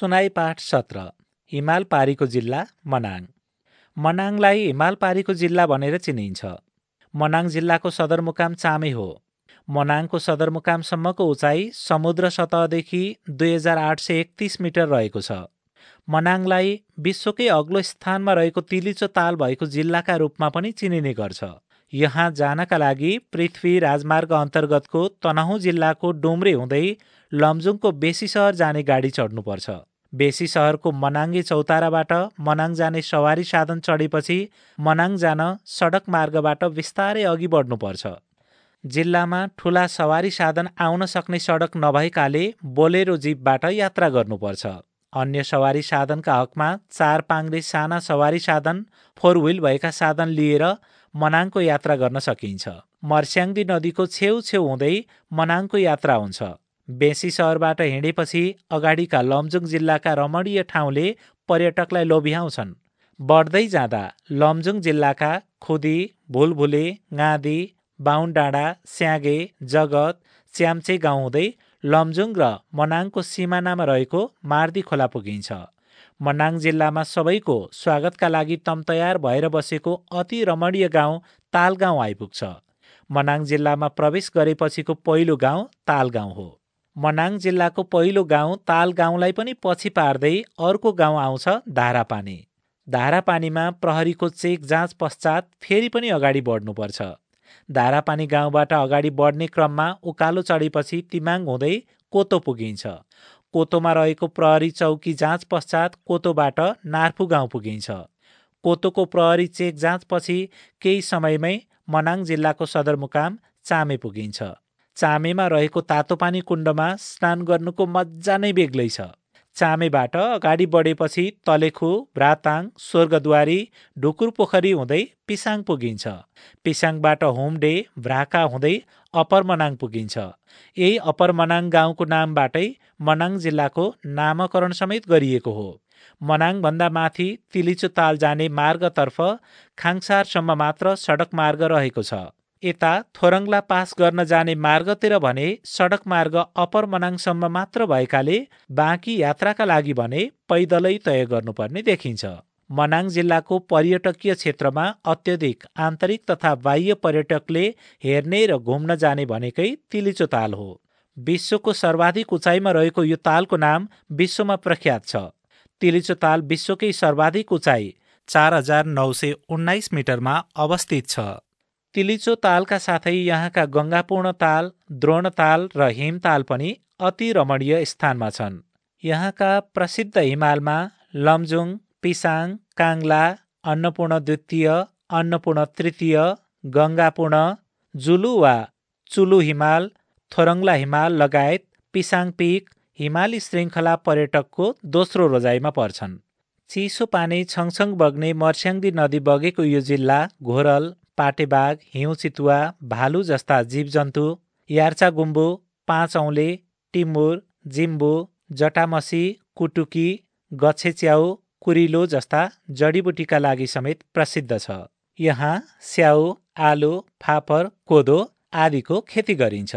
सुनाई पाठ सत्र हिमाल पारीको जिल्ला मनाङ। मनाङलाई हिमाल पारीको जिल्ला भनेर चिनिन्छ। मनाङ जिल्लाको सदरमुकाम चामे हो। मनाङको सदरमुकामसम्मको उचाइ समुद्र सतहदेखि दुई हजार आठ सय एकतिस मिटर रहेको छ। मनाङलाई विश्वकै अग्लो स्थानमा रहेको तिलिचो ताल भएको जिल्लाका रूपमा पनि चिनिने गर्छ। यहाँ जानका लागि पृथ्वी राजमार्ग अन्तर्गतको तनहुँ जिल्लाको डुम्रे हुँदै लमजुङको बेसी सहर जाने गाडी चढ्नुपर्छ। बेसी सहरको मनाङ्गे चौताराबाट मनाङ जाने सवारी साधन चढेपछि मनाङ जान सडक मार्गबाट बिस्तारै अघि बढ्नुपर्छ। जिल्लामा ठुला सवारी साधन आउन सक्ने सडक नभएकाले बोलेरो जीपबाट यात्रा गर्नुपर्छ। अन्य सवारी साधनका हकमा चार पाङ्रे साना सवारी साधन फोर व्हिल भएका साधन लिएर मनाङको यात्रा गर्न सकिन्छ। मर्स्याङ्दी नदीको छेउ छेउ हुँदै मनाङको यात्रा हुन्छ। बेसी सहरबाट हिँडेपछि अगाडिका लमजुङ जिल्लाका रमणीय ठाउँले पर्यटकलाई लोभ्याउँछन्। बढ्दै जाँदा लमजुङ जिल्लाका खुदी भुलभुले गाँदी बाहुन डाँडा स्यागे जगत च्याम्चे गाउँ हुँदै लमजुङ र मनाङको सिमानामा रहेको मार्दी खोला पुगिन्छ। मनाङ जिल्लामा सबैको स्वागतका लागि तम तयार भएर बसेको अति रमणीय गाउँ ताल गाउँ आइपुग्छ। मनाङ जिल्लामा प्रवेश गरेपछिको पहिलो गाउँ ताल गाउँ हो। मनाङ जिल्लाको पहिलो गाउँ ताल गाउँलाई पनि पछि पार्दै अर्को गाउँ आउँछ धारापानी। धारापानीमा प्रहरीको चेक जाँच पश्चात फेरि पनि अगाडि बढ्नुपर्छ। धारापानी गाउँबाट अगाडि बढ्ने क्रममा उकालो चढेपछि तिमाङ हुँदै कोतो पुगिन्छ। कोतोमा रहेको प्रहरी चौकी जाँच पश्चात कोतोबाट नार्फु गाउँ पुगिन्छ। कोतोको प्रहरी चेक जाँचपछि केही समयमै मनाङ जिल्लाको सदरमुकाम चामे पुगिन्छ। चामेमा रहेको तातो पानी कुण्डमा स्नान गर्नुको मजा नै बेग्लै छ चामेबाट अगाडि बढेपछि तलेखु भ्राताङ स्वर्गद्वारी ढुकुर पोखरी हुँदै पिसाङ पुगिन्छ। पिसाङबाट होमडे भ्राका हुँदै अप्पर मनाङ पुगिन्छ। यही अप्पर मनाङ गाउँको नामबाटै मनाङ जिल्लाको नामकरण समेत गरिएको हो। मनाङभन्दा माथि तिलिचो ताल जाने मार्गतर्फ खाङसारसम्म मात्र सडक मार्ग रहेको छ। यता थोरङ्ला पास गर्न जाने मार्गतिर भने सडक मार्ग अपर मनाङसम्म मात्र भएकाले बाँकी यात्राका लागि भने पैदलै तय गर्नुपर्ने देखिन्छ। मनाङ जिल्लाको पर्यटकीय क्षेत्रमा अत्यधिक आन्तरिक तथा बाह्य पर्यटकले हेर्ने र घुम्न जाने भनेकै तिलिचो ताल हो। विश्वको सर्वाधिक उचाइमा रहेको यो तालको नाम विश्वमा प्रख्यात छ। तिलिचो ताल विश्वकै सर्वाधिक उचाइ चार हजार नौ सय उन्नाइस मिटरमा अवस्थित छ। तिलिचो तालका साथै यहाँका गङ्गापूर्ण ताल द्रोण ताल र हिमताल पनि अति रमणीय स्थानमा छन्। यहाँका प्रसिद्ध हिमालमा लमजुङ पिसाङ काङ्ला अन्नपूर्ण द्वितीय अन्नपूर्ण तृतीय गङ्गापूर्ण जुलु वा चुलु हिमाल थोरङ्ला हिमाल लगायत पिसाङ पिक हिमाली श्रृङ्खला पर्यटकको दोस्रो रोजाइमा पर्छन्। चिसो पानी छङछङ बग्ने मर्स्याङ्दी नदी बगेको यो जिल्ला घोरल पाटेबाघ हिउँ चितुवा भालु जस्ता जीवजन्तु यार्चा गुम्बु पाँच औले टिमुर जिम्बु जटामसी कुटुकी गच्छे च्याउ कुरिलो जस्ता जडीबुटीका लागि समेत प्रसिद्ध छ। यहाँ स्याउ आलु फापर कोदो आदिको खेती गरिन्छ।